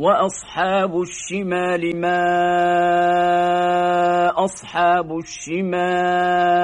وأصحاب الشمال ما أصحاب الشمال